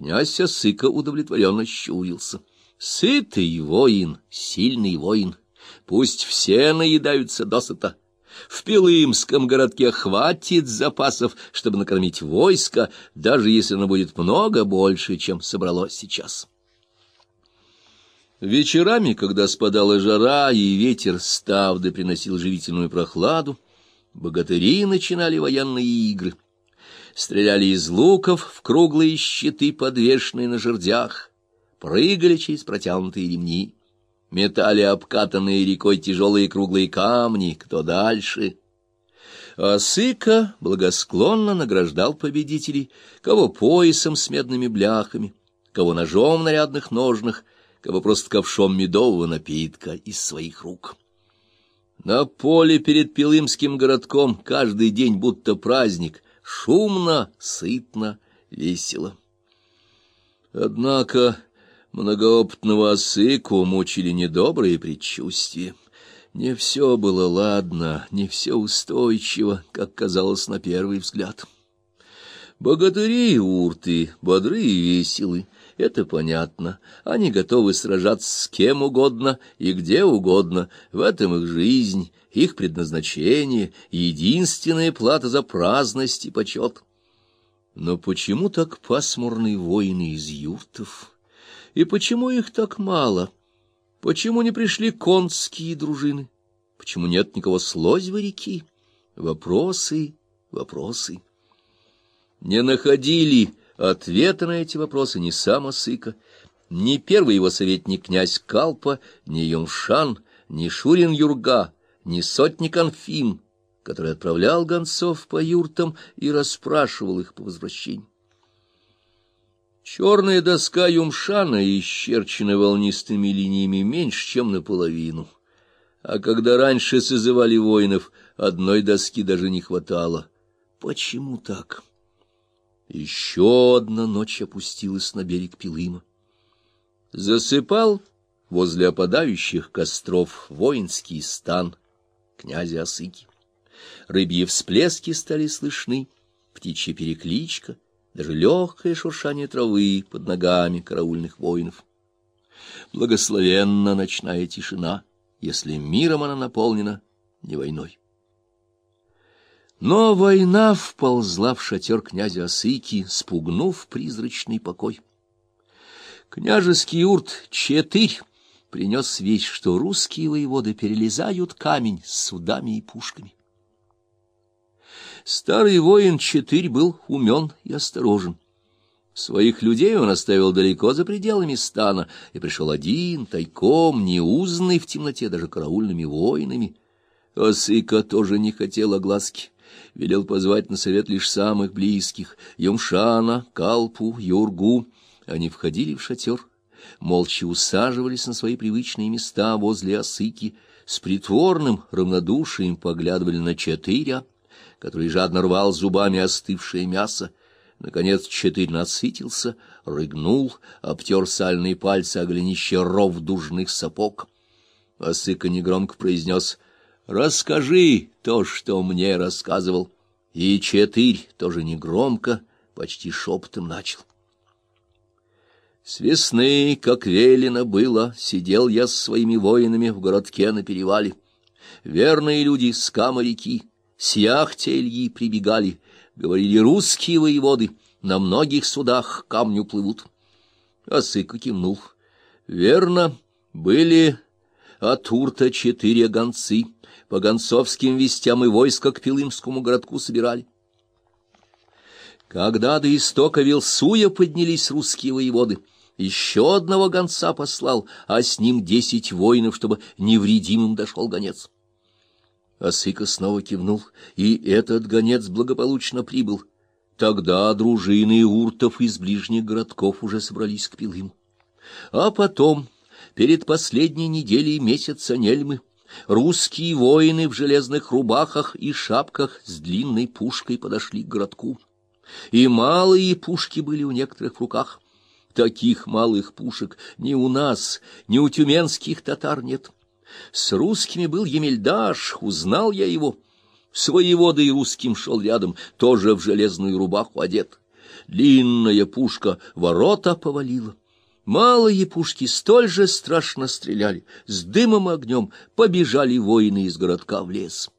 Князь Осыка удовлетворенно щурился. Сытый воин, сильный воин. Пусть все наедаются досыта. В Пилымском городке хватит запасов, чтобы накормить войско, даже если оно будет много больше, чем собралось сейчас. Вечерами, когда спадала жара и ветер ставды приносил живительную прохладу, богатыри начинали военные игры. Стреляли из луков в круглые щиты, подвешенные на жердях, прыгали через протянутые ремни, метали обкатанные рекой тяжелые круглые камни, кто дальше. А Сыка благосклонно награждал победителей, кого поясом с медными бляхами, кого ножом в нарядных ножнах, кого просто ковшом медового напитка из своих рук. На поле перед Пилымским городком каждый день будто праздник, шумно, сытно, весело. Однако многоопытного осыку мучили недобрые предчувствия. Не все было ладно, не все устойчиво, как казалось на первый взгляд. Богатыри урты бодры и веселы, это понятно. Они готовы сражаться с кем угодно и где угодно. В этом их жизнь, их предназначение, единственная плата за праздность и почет. Но почему так пасмурные воины из юртов? И почему их так мало? Почему не пришли конские дружины? Почему нет никого с Лозьвы реки? Вопросы, вопросы. Не находили Ответа на эти вопросы ни сам Осыка, ни первый его советник князь Калпа, ни Юмшан, ни Шурин Юрга, ни сотник Анфим, который отправлял гонцов по юртам и расспрашивал их по возвращении. Черная доска Юмшана исчерчена волнистыми линиями меньше, чем наполовину. А когда раньше созывали воинов, одной доски даже не хватало. Почему так? Еще одна ночь опустилась на берег Пилыма. Засыпал возле опадающих костров воинский стан князя Осыки. Рыбьи всплески стали слышны, птичья перекличка, даже легкое шуршание травы под ногами караульных воинов. Благословенна ночная тишина, если миром она наполнена, не войной. Но война вползла в шатер князя Осыки, спугнув призрачный покой. Княжеский урт Четырь принес весть, что русские воеводы перелезают камень с судами и пушками. Старый воин Четырь был умен и осторожен. Своих людей он оставил далеко за пределами стана и пришел один, тайком, неузнанный в темноте даже караульными воинами. Осыка тоже не хотел огласки велел позвать на совет лишь самых близких — Юмшана, Калпу, Юргу. Они входили в шатер, молча усаживались на свои привычные места возле осыки, с притворным равнодушием поглядывали на Четыря, который жадно рвал зубами остывшее мясо. Наконец Четырь насытился, рыгнул, обтер сальные пальцы о голенище ров дужных сапог. Осыка негромко произнес — Расскажи то, что мне рассказывал. И Четырь тоже негромко, почти шепотом начал. С весны, как велено было, сидел я с своими воинами в городке на перевале. Верные люди с Кама реки, с яхтельи прибегали, говорили русские воеводы, на многих судах камню плывут. Осыка кивнул. Верно, были от Урта четыре гонцы — по гонцовским вестям и войска к Пилымскому городку собирали. Когда до истока Вилсуя поднялись русские воеводы, еще одного гонца послал, а с ним десять воинов, чтобы невредимым дошел гонец. Осыка снова кивнул, и этот гонец благополучно прибыл. Тогда дружины уртов из ближних городков уже собрались к Пилыму. А потом, перед последней неделей месяца Нельмы, Русские воины в железных рубахах и шапках с длинной пушкой подошли к городку. И малые пушки были у некоторых в руках. Таких малых пушек ни у нас, ни у тюменских татар нет. С русскими был Емельдаш, узнал я его. Своевода и русским шел рядом, тоже в железную рубаху одет. длинная пушка ворота повалила. Малые пушки столь же страшно стреляли, с дымом и огнем побежали воины из городка в лес.